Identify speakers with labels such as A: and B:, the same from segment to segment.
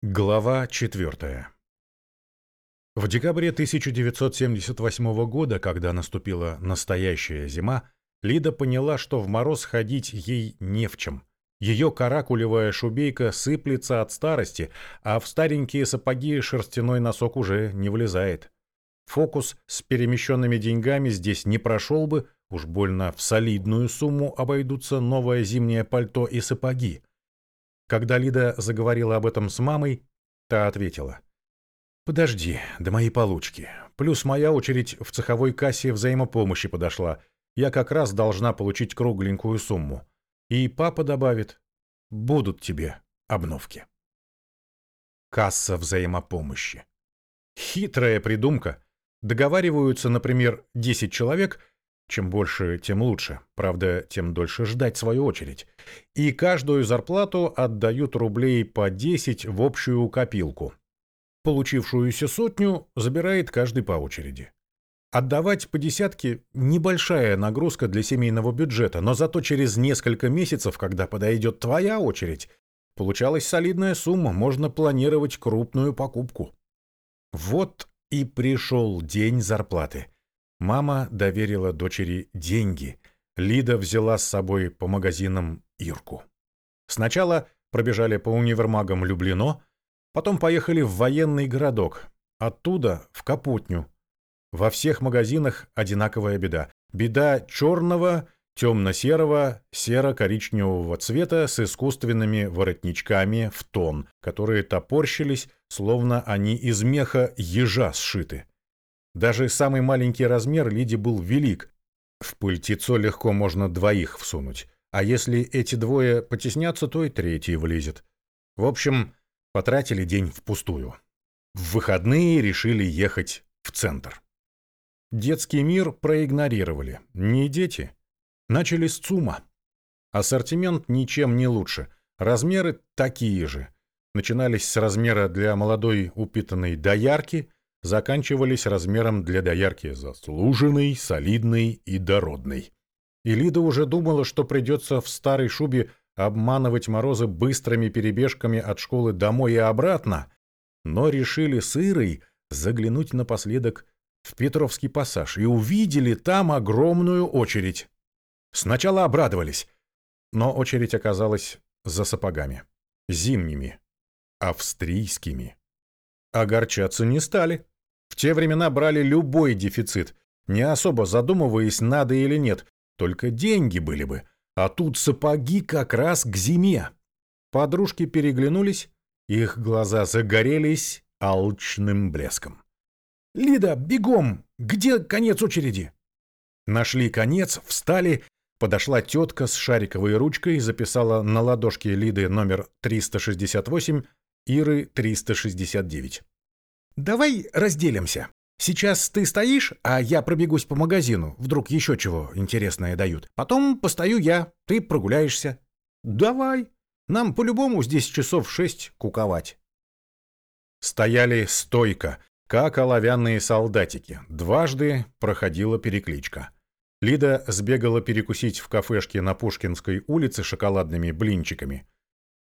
A: Глава 4. В декабре 1978 года, когда наступила настоящая зима, Лида поняла, что в мороз ходить ей не в чем. Ее каракулевая шубейка сыплется от старости, а в старенькие сапоги шерстяной носок уже не влезает. Фокус с перемещенными деньгами здесь не прошел бы, уж больно в солидную сумму обойдутся новое зимнее пальто и сапоги. Когда Лида заговорила об этом с мамой, та ответила. «Подожди, до моей получки. Плюс моя очередь в цеховой кассе взаимопомощи подошла. Я как раз должна получить кругленькую сумму. И папа добавит, будут тебе обновки». Касса взаимопомощи. Хитрая придумка. Договариваются, например, 10 человек – чем больше, тем лучше. Правда, тем дольше ждать свою очередь. И каждую зарплату отдают рублей по 10 в общую копилку. Получившуюся сотню забирает каждый по очереди. Отдавать по десятке – небольшая нагрузка для семейного бюджета, но зато через несколько месяцев, когда подойдет твоя очередь, получалась солидная сумма, можно планировать крупную покупку. Вот и пришел день зарплаты – Мама доверила дочери деньги. Лида взяла с собой по магазинам Ирку. Сначала пробежали по универмагам Люблино, потом поехали в военный городок, оттуда в Капутню. Во всех магазинах одинаковая беда. Беда черного, темно-серого, серо-коричневого цвета с искусственными воротничками в тон, которые топорщились, словно они из меха ежа сшиты. Даже самый маленький размер Лиде был велик. В пыльтецо легко можно двоих всунуть. А если эти двое потеснятся, то и третий влезет. В общем, потратили день впустую. В выходные решили ехать в центр. Детский мир проигнорировали. Не дети. Начали с ЦУМа. Ассортимент ничем не лучше. Размеры такие же. Начинались с размера для молодой упитанной доярки – заканчивались размером для доярки заслуженной, солидной и дородной. И Лида уже думала, что придется в старой шубе обманывать Морозы быстрыми перебежками от школы домой и обратно, но решили с Ирой заглянуть напоследок в Петровский пассаж и увидели там огромную очередь. Сначала обрадовались, но очередь оказалась за сапогами. Зимними. Австрийскими. Огорчаться не стали. В те времена брали любой дефицит, не особо задумываясь, надо или нет, только деньги были бы, а тут сапоги как раз к зиме. Подружки переглянулись, их глаза загорелись алчным блеском. «Лида, бегом! Где конец очереди?» Нашли конец, встали, подошла тетка с шариковой ручкой, записала на ладошке Лиды номер 368, Иры 369. Давай разделимся. Сейчас ты стоишь, а я пробегусь по магазину. Вдруг еще чего интересное дают. Потом постою я, ты прогуляешься. Давай. Нам по-любому здесь часов шесть куковать. Стояли стойко, как оловянные солдатики. Дважды проходила перекличка. Лида сбегала перекусить в кафешке на Пушкинской улице шоколадными блинчиками.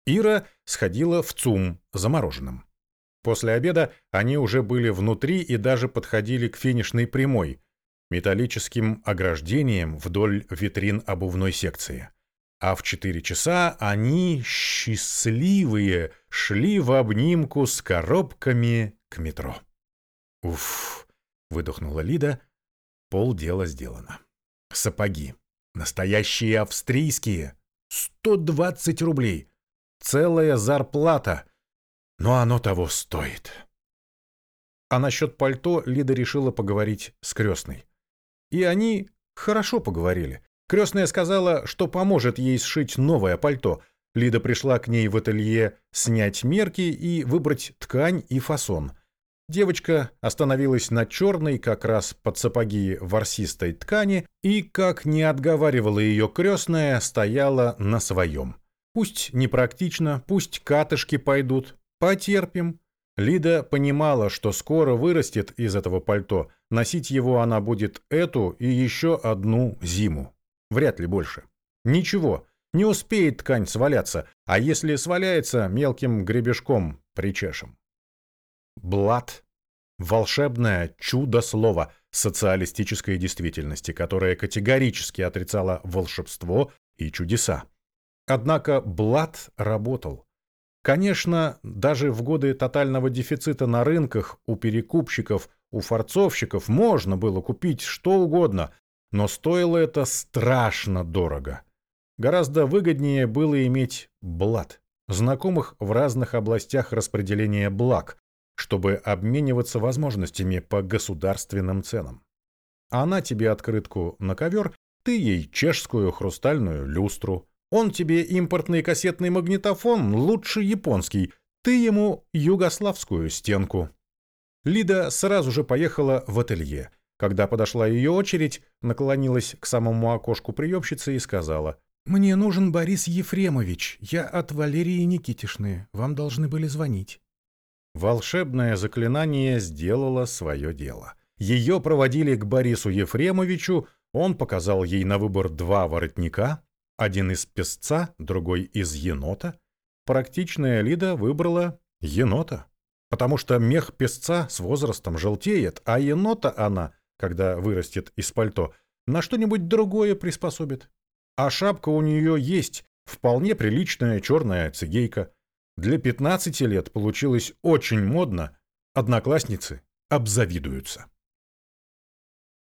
A: Ира сходила в ЦУМ замороженным. После обеда они уже были внутри и даже подходили к финишной прямой, металлическим ограждением вдоль витрин обувной секции. А в четыре часа они, счастливые, шли в обнимку с коробками к метро. «Уф!» — выдохнула Лида. Полдела сделано. Сапоги. Настоящие австрийские. Сто двадцать рублей. Целая зарплата но оно того стоит. А насчет пальто Лида решила поговорить с крестной. И они хорошо поговорили. Крестная сказала, что поможет ей сшить новое пальто. Лида пришла к ней в ателье снять мерки и выбрать ткань и фасон. Девочка остановилась на черной, как раз под сапоги ворсистой ткани, и, как не отговаривала ее крестная, стояла на своем. Пусть непрактично, пусть катышки пойдут, Потерпим. Лида понимала, что скоро вырастет из этого пальто. Носить его она будет эту и еще одну зиму. Вряд ли больше. Ничего, не успеет ткань сваляться, а если сваляется мелким гребешком, причешем. Блад — волшебное чудо-слово социалистической действительности, которое категорически отрицало волшебство и чудеса. Однако Блад работал. Конечно, даже в годы тотального дефицита на рынках у перекупщиков, у форцовщиков можно было купить что угодно, но стоило это страшно дорого. Гораздо выгоднее было иметь блат, знакомых в разных областях распределения благ, чтобы обмениваться возможностями по государственным ценам. Она тебе открытку на ковер, ты ей чешскую хрустальную люстру. Он тебе импортный кассетный магнитофон, лучше японский, ты ему югославскую стенку. Лида сразу же поехала в ателье. Когда подошла ее очередь, наклонилась к самому окошку приемщицы и сказала, «Мне нужен Борис Ефремович. Я от Валерии Никитишны. Вам должны были звонить». Волшебное заклинание сделало свое дело. Ее проводили к Борису Ефремовичу, он показал ей на выбор два воротника, один из песца, другой из енота. Практичная Лида выбрала енота, потому что мех песца с возрастом желтеет, а енота она, когда вырастет из пальто, на что-нибудь другое приспособит. А шапка у нее есть, вполне приличная черная цигейка. Для 15 лет получилось очень модно, одноклассницы обзавидуются.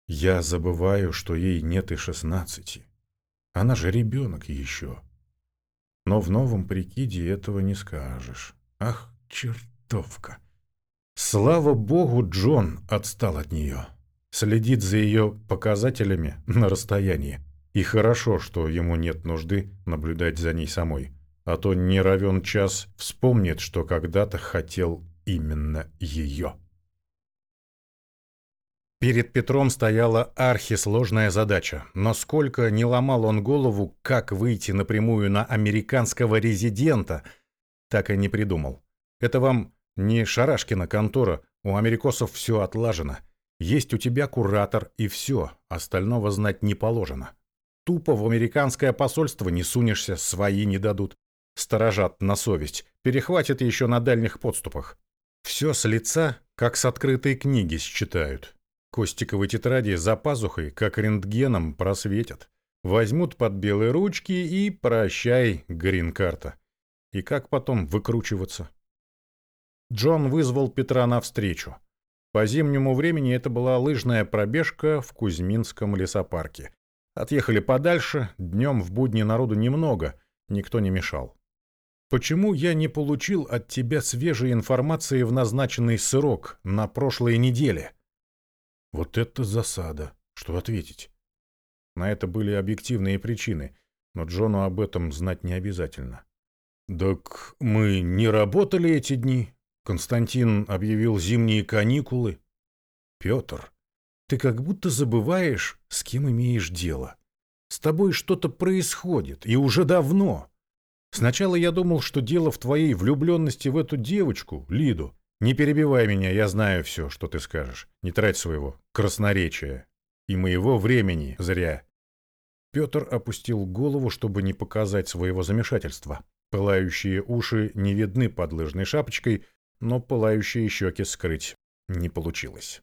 A: Я забываю, что ей нет и шестнадцати. Она же ребенок еще. Но в новом прикиде этого не скажешь. Ах, чертовка. Слава богу, Джон отстал от нее. Следит за ее показателями на расстоянии. И хорошо, что ему нет нужды наблюдать за ней самой. А то не равен час вспомнит, что когда-то хотел именно ее. Перед Петром стояла архисложная задача, но сколько не ломал он голову, как выйти напрямую на американского резидента, так и не придумал. Это вам не Шарашкина контора, у америкосов все отлажено. Есть у тебя куратор и все, остального знать не положено. Тупо в американское посольство не сунешься, свои не дадут. Сторожат на совесть, перехватят еще на дальних подступах. Все с лица, как с открытой книги считают. Костиковой тетради за пазухой, как рентгеном, просветят. Возьмут под белые ручки и прощай, грин-карта. И как потом выкручиваться? Джон вызвал Петра навстречу. По зимнему времени это была лыжная пробежка в Кузьминском лесопарке. Отъехали подальше, днем в будни народу немного, никто не мешал. «Почему я не получил от тебя свежей информации в назначенный срок на прошлой неделе?» Вот это засада. Что ответить? На это были объективные причины, но Джону об этом знать не обязательно. «Так мы не работали эти дни?» Константин объявил зимние каникулы. «Петр, ты как будто забываешь, с кем имеешь дело. С тобой что-то происходит, и уже давно. Сначала я думал, что дело в твоей влюбленности в эту девочку, Лиду, не перебивай меня, я знаю все, что ты скажешь. Не трать своего красноречия. И моего времени зря. Петр опустил голову, чтобы не показать своего замешательства. Пылающие уши не видны под лыжной шапочкой, но пылающие щеки скрыть не получилось.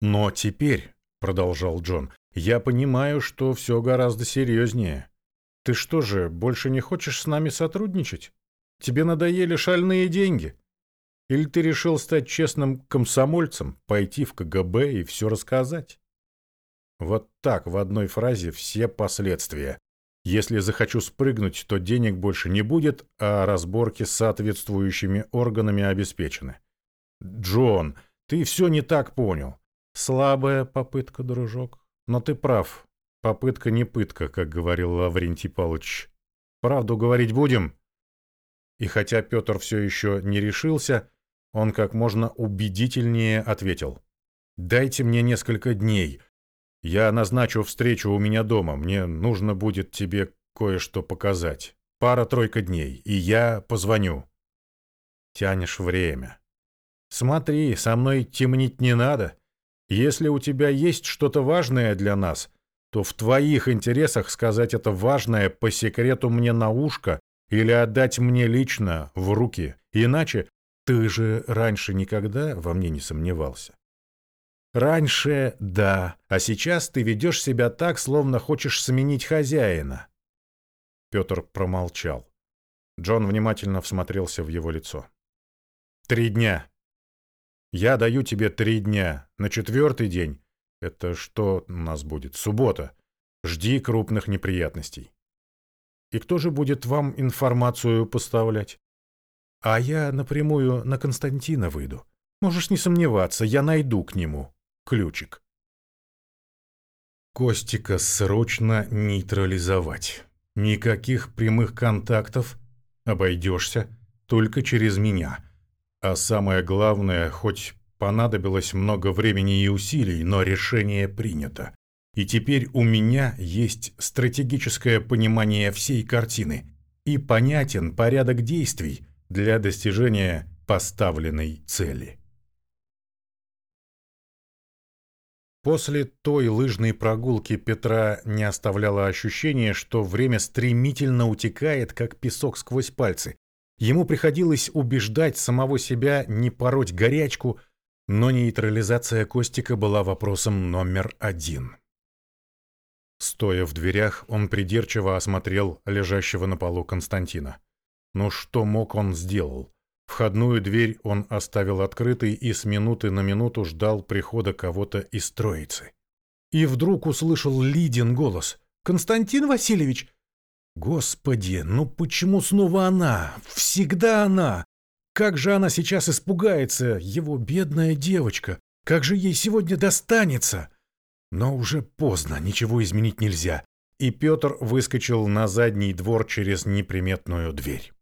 A: «Но теперь», — продолжал Джон, — «я понимаю, что все гораздо серьезнее. Ты что же, больше не хочешь с нами сотрудничать? Тебе надоели шальные деньги?» Или ты решил стать честным комсомольцем, пойти в КГБ и все рассказать? Вот так в одной фразе все последствия. Если захочу спрыгнуть, то денег больше не будет, а разборки с соответствующими органами обеспечены. Джон, ты все не так понял. Слабая попытка, дружок. Но ты прав. Попытка не пытка, как говорил Лаврентий Павлович. Правду говорить будем? И хотя Петр все еще не решился, он как можно убедительнее ответил. «Дайте мне несколько дней. Я назначу встречу у меня дома. Мне нужно будет тебе кое-что показать. Пара-тройка дней, и я позвоню». Тянешь время. «Смотри, со мной темнить не надо. Если у тебя есть что-то важное для нас, то в твоих интересах сказать это важное по секрету мне на ушко или отдать мне лично в руки. Иначе Ты же раньше никогда во мне не сомневался. Раньше — да, а сейчас ты ведешь себя так, словно хочешь сменить хозяина. Петр промолчал. Джон внимательно всмотрелся в его лицо. «Три дня. Я даю тебе три дня. На четвертый день — это что у нас будет? Суббота. Жди крупных неприятностей. И кто же будет вам информацию поставлять? А я напрямую на Константина выйду. Можешь не сомневаться, я найду к нему ключик. Костика срочно нейтрализовать. Никаких прямых контактов, обойдешься только через меня. А самое главное, хоть понадобилось много времени и усилий, но решение принято. И теперь у меня есть стратегическое понимание всей картины и понятен порядок действий для достижения поставленной цели. После той лыжной прогулки Петра не оставляло ощущение, что время стремительно утекает, как песок сквозь пальцы. Ему приходилось убеждать самого себя не пороть горячку, но нейтрализация Костика была вопросом номер один. Стоя в дверях, он придирчиво осмотрел лежащего на полу Константина. Но что мог он сделал? Входную дверь он оставил открытой и с минуты на минуту ждал прихода кого-то из троицы. И вдруг услышал Лидин голос. «Константин Васильевич!» «Господи, ну почему снова она? Всегда она! Как же она сейчас испугается, его бедная девочка! Как же ей сегодня достанется!» Но уже поздно, ничего изменить нельзя. И Петр выскочил на задний двор через неприметную дверь.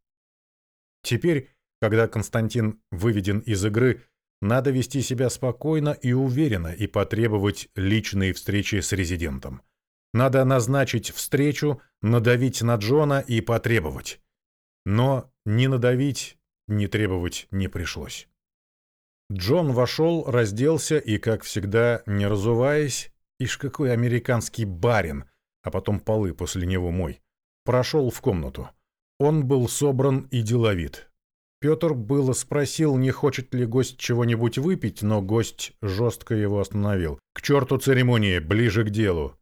A: Теперь когда Константин выведен из игры, надо вести себя спокойно и уверенно и потребовать личной встречи с резидентом. Надо назначить встречу, надавить на Джона и потребовать. Но ни надавить, ни требовать не пришлось. Джон вошел, разделся и, как всегда, не разуваясь, ишь какой американский барин, а потом полы после него мой, прошел в комнату. Он был собран и деловит. Петр было спросил, не хочет ли гость чего-нибудь выпить, но гость жестко его остановил. «К черту церемонии, ближе к делу!»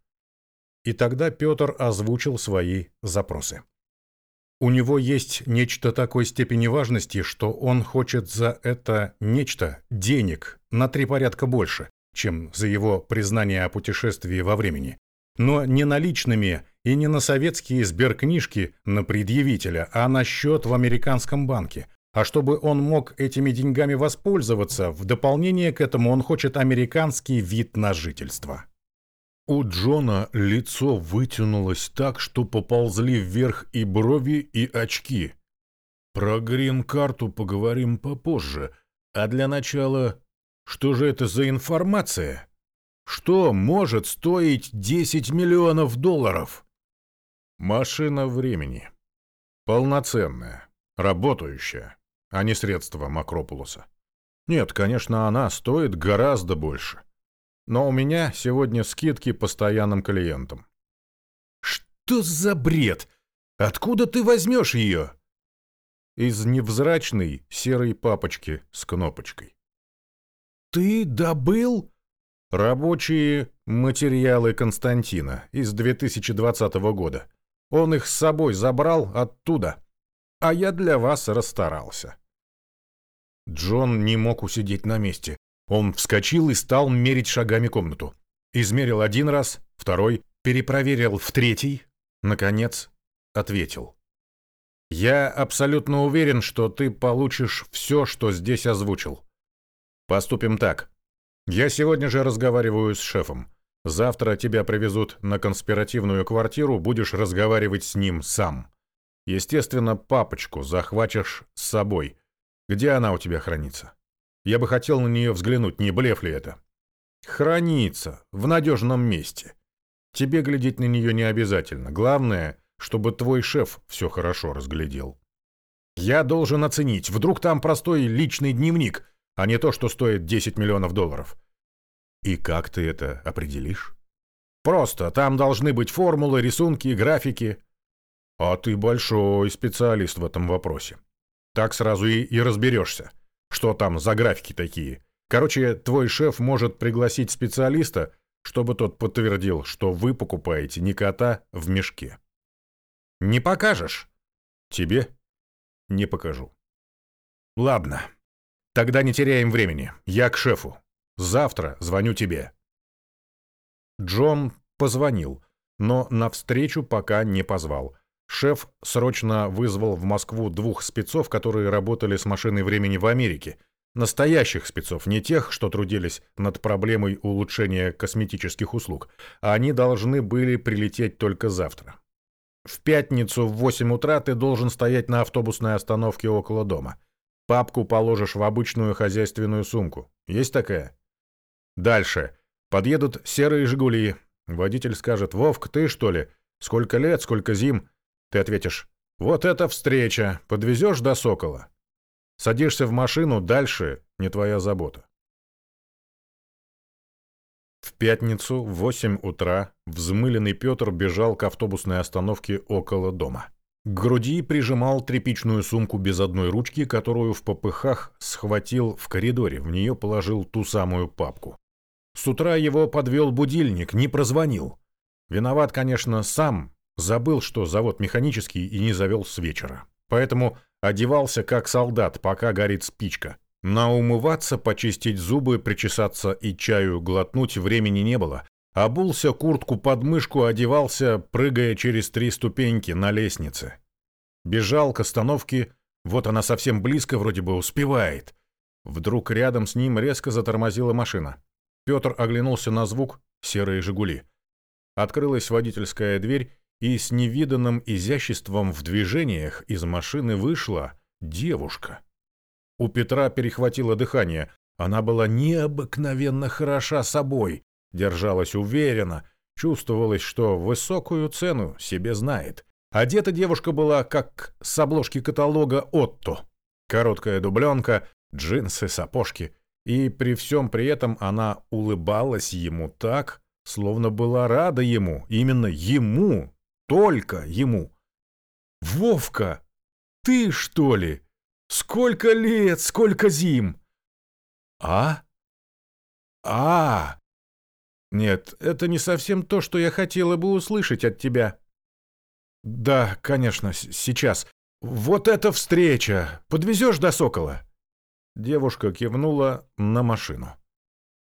A: И тогда Петр озвучил свои запросы. У него есть нечто такой степени важности, что он хочет за это нечто денег на три порядка больше, чем за его признание о путешествии во времени. Но не наличными и не на советские сберкнижки на предъявителя, а на счет в американском банке – а чтобы он мог этими деньгами воспользоваться, в дополнение к этому он хочет американский вид на жительство. У Джона лицо вытянулось так, что поползли вверх и брови, и очки. Про грин-карту поговорим попозже, а для начала, что же это за информация? Что может стоить 10 миллионов долларов? Машина времени. Полноценная, работающая а не средства Макропулоса. Нет, конечно, она стоит гораздо больше. Но у меня сегодня скидки постоянным клиентам. Что за бред? Откуда ты возьмешь ее? Из невзрачной серой папочки с кнопочкой. Ты добыл? Рабочие материалы Константина из 2020 года. Он их с собой забрал оттуда, а я для вас расстарался. Джон не мог усидеть на месте. Он вскочил и стал мерить шагами комнату. Измерил один раз, второй, перепроверил в третий. Наконец, ответил. «Я абсолютно уверен, что ты получишь все, что здесь озвучил. Поступим так. Я сегодня же разговариваю с шефом. Завтра тебя привезут на конспиративную квартиру, будешь разговаривать с ним сам. Естественно, папочку захватишь с собой. Где она у тебя хранится? Я бы хотел на нее взглянуть, не блеф ли это? Хранится, в надежном месте. Тебе глядеть на нее не обязательно. Главное, чтобы твой шеф все хорошо разглядел. Я должен оценить, вдруг там простой личный дневник, а не то, что стоит 10 миллионов долларов. И как ты это определишь? Просто, там должны быть формулы, рисунки, графики. А ты большой специалист в этом вопросе. Так сразу и, и разберешься. что там за графики такие. Короче, твой шеф может пригласить специалиста, чтобы тот подтвердил, что вы покупаете не кота в мешке. Не покажешь? Тебе? Не покажу. Ладно. Тогда не теряем времени. Я к шефу. Завтра звоню тебе. Джон позвонил, но на встречу пока не позвал. Шеф срочно вызвал в Москву двух спецов, которые работали с машиной времени в Америке. Настоящих спецов, не тех, что трудились над проблемой улучшения косметических услуг. А они должны были прилететь только завтра. В пятницу в 8 утра ты должен стоять на автобусной остановке около дома. Папку положишь в обычную хозяйственную сумку. Есть такая? Дальше. Подъедут серые «Жигули». Водитель скажет, «Вовк, ты что ли? Сколько лет, сколько зим?» Ты ответишь, «Вот это встреча! Подвезешь до Сокола?» Садишься в машину, дальше не твоя забота. В пятницу в 8 утра взмыленный Петр бежал к автобусной остановке около дома. К груди прижимал тряпичную сумку без одной ручки, которую в попыхах схватил в коридоре, в нее положил ту самую папку. С утра его подвел будильник, не прозвонил. Виноват, конечно, сам, забыл, что завод механический и не завел с вечера. Поэтому одевался как солдат, пока горит спичка. На умываться, почистить зубы, причесаться и чаю глотнуть времени не было. Обулся куртку под мышку, одевался, прыгая через три ступеньки на лестнице. Бежал к остановке, вот она совсем близко вроде бы успевает. Вдруг рядом с ним резко затормозила машина. Петр оглянулся на звук «Серые «Жигули». Открылась водительская дверь, и с невиданным изяществом в движениях из машины вышла девушка. У Петра перехватило дыхание. Она была необыкновенно хороша собой, держалась уверенно, чувствовалось, что высокую цену себе знает. Одета девушка была как с обложки каталога «Отто». Короткая дубленка, джинсы, сапожки. И при всем при этом она улыбалась ему так, словно была рада ему, именно ему, только ему. «Вовка, ты что ли?» Сколько лет, сколько зим!» «А? А!» «Нет, это не совсем то, что я хотела бы услышать от тебя». «Да, конечно, сейчас. Вот эта встреча! Подвезешь до Сокола?» Девушка кивнула на машину.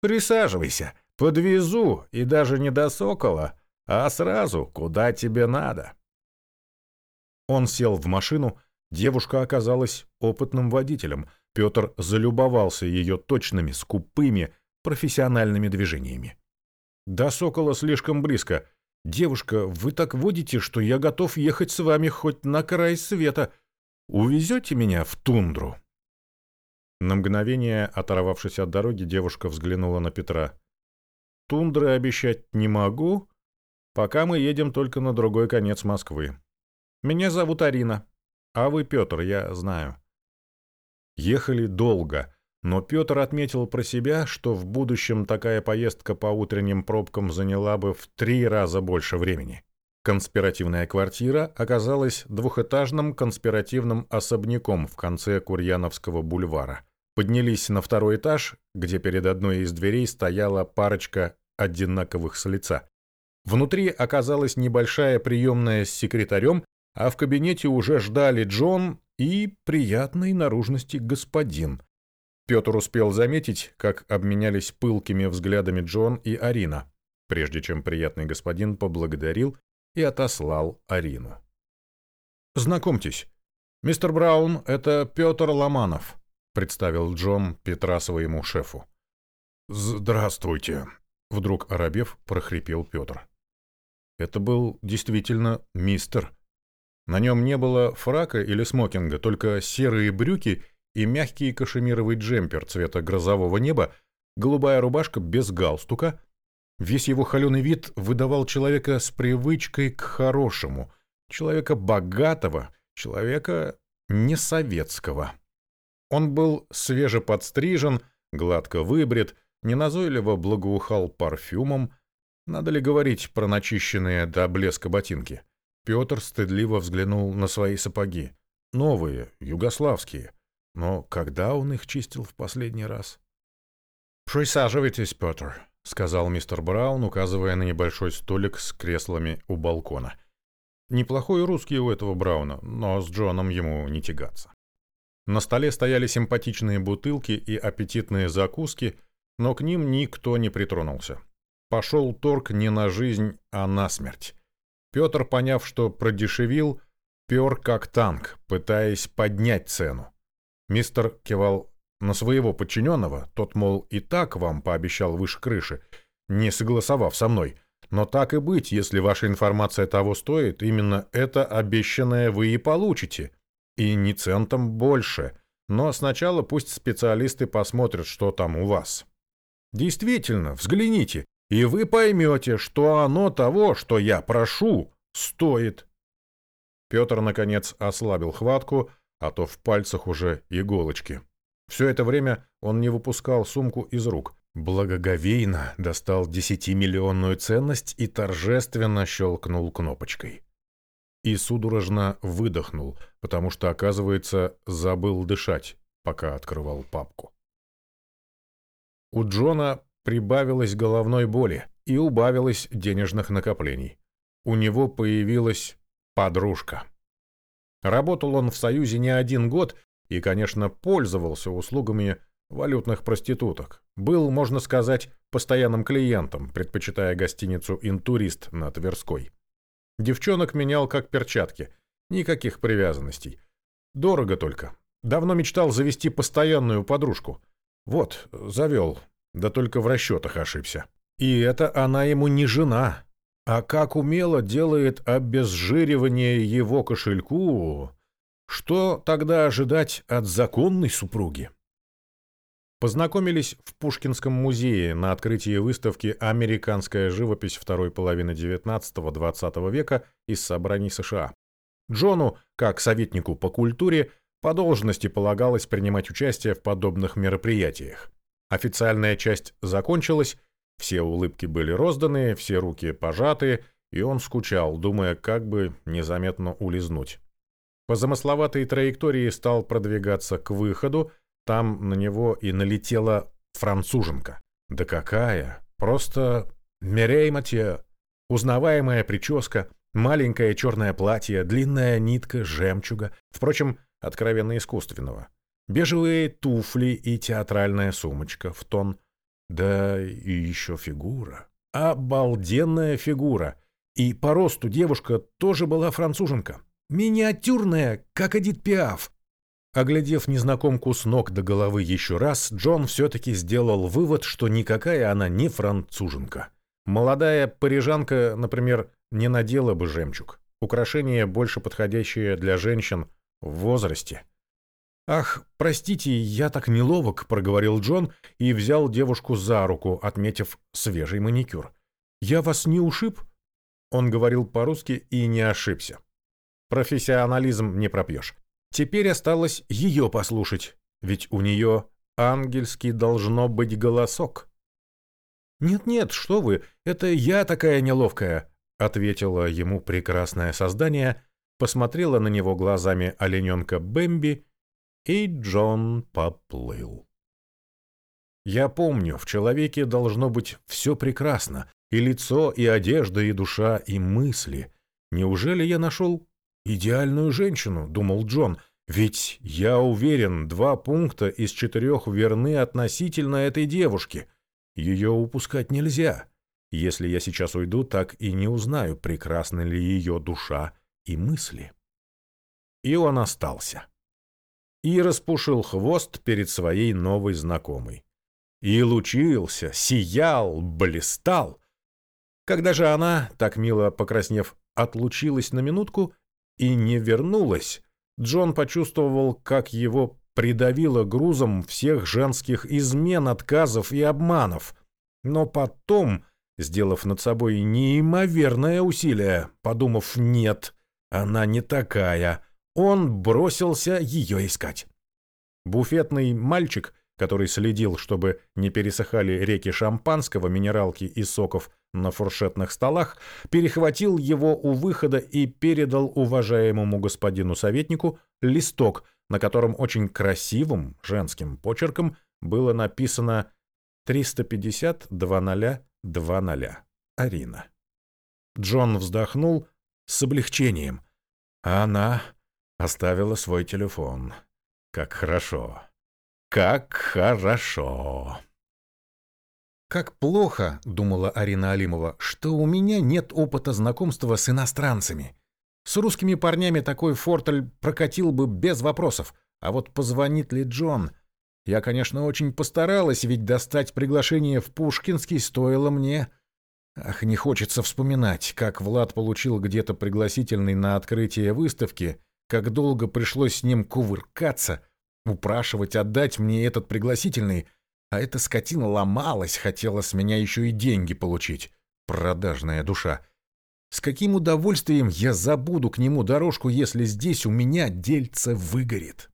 A: «Присаживайся, подвезу, и даже не до Сокола, а сразу, куда тебе надо». Он сел в машину, Девушка оказалась опытным водителем. Петр залюбовался ее точными, скупыми, профессиональными движениями. «До Сокола слишком близко. Девушка, вы так водите, что я готов ехать с вами хоть на край света. Увезете меня в тундру?» На мгновение, оторвавшись от дороги, девушка взглянула на Петра. «Тундры обещать не могу, пока мы едем только на другой конец Москвы. Меня зовут Арина. А вы, Петр, я знаю. Ехали долго, но Петр отметил про себя, что в будущем такая поездка по утренним пробкам заняла бы в три раза больше времени. Конспиративная квартира оказалась двухэтажным конспиративным особняком в конце Курьяновского бульвара. Поднялись на второй этаж, где перед одной из дверей стояла парочка одинаковых с лица. Внутри оказалась небольшая приемная с секретарем а в кабинете уже ждали Джон и приятной наружности господин. Петр успел заметить, как обменялись пылкими взглядами Джон и Арина, прежде чем приятный господин поблагодарил и отослал Арину. «Знакомьтесь, мистер Браун — это Петр Ломанов», — представил Джон Петра своему шефу. «Здравствуйте», — вдруг оробев прохрипел Петр. Это был действительно мистер на нем не было фрака или смокинга, только серые брюки и мягкий кашемировый джемпер цвета грозового неба, голубая рубашка без галстука. Весь его холеный вид выдавал человека с привычкой к хорошему, человека богатого, человека несоветского. Он был свежеподстрижен, гладко выбрит, неназойливо благоухал парфюмом. Надо ли говорить про начищенные до блеска ботинки? Петр стыдливо взглянул на свои сапоги. Новые, югославские. Но когда он их чистил в последний раз? «Присаживайтесь, Петр», — сказал мистер Браун, указывая на небольшой столик с креслами у балкона. Неплохой русский у этого Брауна, но с Джоном ему не тягаться. На столе стояли симпатичные бутылки и аппетитные закуски, но к ним никто не притронулся. Пошел торг не на жизнь, а на смерть. Петр, поняв, что продешевил, пер как танк, пытаясь поднять цену. Мистер кивал на своего подчиненного, тот, мол, и так вам пообещал выше крыши, не согласовав со мной. Но так и быть, если ваша информация того стоит, именно это обещанное вы и получите. И не центом больше. Но сначала пусть специалисты посмотрят, что там у вас. Действительно, взгляните, и вы поймете, что оно того, что я прошу, стоит. Петр, наконец, ослабил хватку, а то в пальцах уже иголочки. Все это время он не выпускал сумку из рук. Благоговейно достал десятимиллионную ценность и торжественно щелкнул кнопочкой. И судорожно выдохнул, потому что, оказывается, забыл дышать, пока открывал папку. У Джона прибавилось головной боли и убавилось денежных накоплений. У него появилась подружка. Работал он в Союзе не один год и, конечно, пользовался услугами валютных проституток. Был, можно сказать, постоянным клиентом, предпочитая гостиницу «Интурист» на Тверской. Девчонок менял как перчатки, никаких привязанностей. Дорого только. Давно мечтал завести постоянную подружку. Вот, завел, да только в расчетах ошибся. И это она ему не жена, а как умело делает обезжиривание его кошельку, что тогда ожидать от законной супруги? Познакомились в Пушкинском музее на открытии выставки «Американская живопись второй половины XIX-XX века из собраний США». Джону, как советнику по культуре, по должности полагалось принимать участие в подобных мероприятиях. Официальная часть закончилась, все улыбки были розданы, все руки пожаты, и он скучал, думая, как бы незаметно улизнуть. По замысловатой траектории стал продвигаться к выходу, там на него и налетела француженка. Да какая! Просто Мирей Матье. Узнаваемая прическа, маленькое черное платье, длинная нитка жемчуга, впрочем, откровенно искусственного. Бежевые туфли и театральная сумочка в тон. Да и еще фигура. Обалденная фигура. И по росту девушка тоже была француженка. Миниатюрная, как Эдит Пиаф. Оглядев незнакомку с ног до головы еще раз, Джон все-таки сделал вывод, что никакая она не француженка. Молодая парижанка, например, не надела бы жемчуг. Украшение, больше подходящее для женщин в возрасте. «Ах, простите, я так неловок», — проговорил Джон и взял девушку за руку, отметив свежий маникюр. «Я вас не ушиб?» Он говорил по-русски и не ошибся. Профессионализм не пропьешь. Теперь осталось ее послушать, ведь у нее ангельский должно быть голосок. «Нет-нет, что вы, это я такая неловкая», — ответила ему прекрасное создание, посмотрела на него глазами олененка Бэмби, и Джон поплыл. «Я помню, в человеке должно быть все прекрасно, и лицо, и одежда, и душа, и мысли. Неужели я нашел «Идеальную женщину», — думал Джон, — «ведь, я уверен, два пункта из четырех верны относительно этой девушки. Ее упускать нельзя. Если я сейчас уйду, так и не узнаю, прекрасна ли ее душа и мысли». И он остался. И распушил хвост перед своей новой знакомой. И лучился, сиял, блистал. Когда же она, так мило покраснев, отлучилась на минутку, и не вернулась, Джон почувствовал, как его придавило грузом всех женских измен, отказов и обманов. Но потом, сделав над собой неимоверное усилие, подумав «нет, она не такая», он бросился ее искать. Буфетный мальчик, который следил, чтобы не пересыхали реки шампанского, минералки и соков на фуршетных столах, перехватил его у выхода и передал уважаемому господину советнику листок, на котором очень красивым женским почерком было написано 350 20 20. Арина. Джон вздохнул с облегчением. Она оставила свой телефон. Как хорошо. Как хорошо. «Как плохо», — думала Арина Алимова, — «что у меня нет опыта знакомства с иностранцами. С русскими парнями такой фортель прокатил бы без вопросов. А вот позвонит ли Джон? Я, конечно, очень постаралась, ведь достать приглашение в Пушкинский стоило мне... Ах, не хочется вспоминать, как Влад получил где-то пригласительный на открытие выставки, как долго пришлось с ним кувыркаться, упрашивать отдать мне этот пригласительный, а эта скотина ломалась, хотела с меня еще и деньги получить. Продажная душа. С каким удовольствием я забуду к нему дорожку, если здесь у меня дельце выгорит.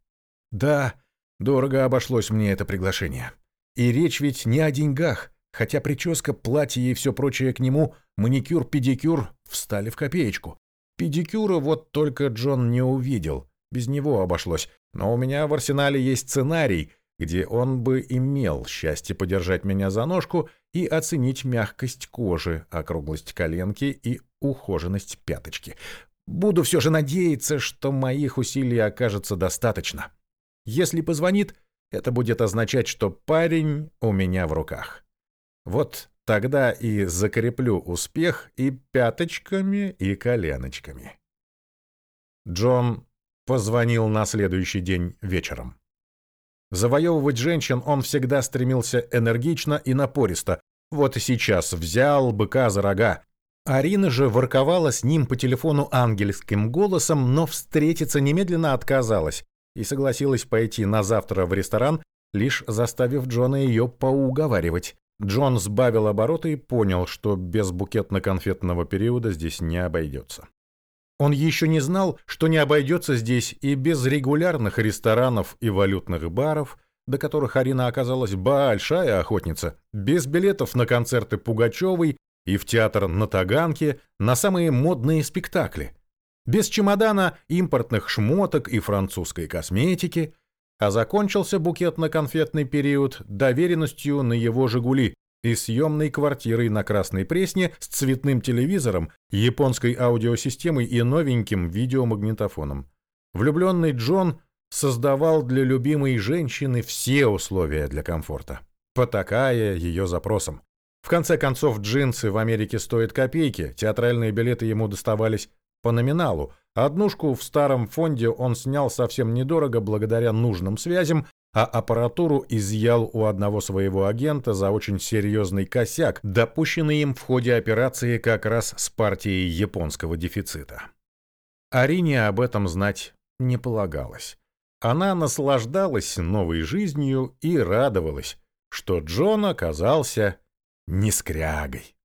A: Да, дорого обошлось мне это приглашение. И речь ведь не о деньгах, хотя прическа, платье и все прочее к нему, маникюр, педикюр встали в копеечку. Педикюра вот только Джон не увидел, без него обошлось, но у меня в арсенале есть сценарий, где он бы имел счастье подержать меня за ножку и оценить мягкость кожи, округлость коленки и ухоженность пяточки. Буду все же надеяться, что моих усилий окажется достаточно. Если позвонит, это будет означать, что парень у меня в руках. Вот тогда и закреплю успех и пяточками, и коленочками. Джон позвонил на следующий день вечером. Завоевывать женщин он всегда стремился энергично и напористо. Вот и сейчас взял быка за рога. Арина же ворковала с ним по телефону ангельским голосом, но встретиться немедленно отказалась и согласилась пойти на завтра в ресторан, лишь заставив Джона ее поуговаривать. Джон сбавил обороты и понял, что без букетно-конфетного периода здесь не обойдется. Он еще не знал, что не обойдется здесь и без регулярных ресторанов и валютных баров, до которых Арина оказалась большая охотница, без билетов на концерты Пугачевой и в театр на Таганке, на самые модные спектакли, без чемодана импортных шмоток и французской косметики, а закончился букетно-конфетный период доверенностью на его «Жигули», и съемной квартирой на Красной Пресне с цветным телевизором, японской аудиосистемой и новеньким видеомагнитофоном. Влюбленный Джон создавал для любимой женщины все условия для комфорта, потакая ее запросам. В конце концов, джинсы в Америке стоят копейки, театральные билеты ему доставались по номиналу, однушку в старом фонде он снял совсем недорого благодаря нужным связям а аппаратуру изъял у одного своего агента за очень серьезный косяк, допущенный им в ходе операции как раз с партией японского дефицита. Арине об этом знать не полагалось. Она наслаждалась новой жизнью и радовалась, что Джон оказался не скрягой.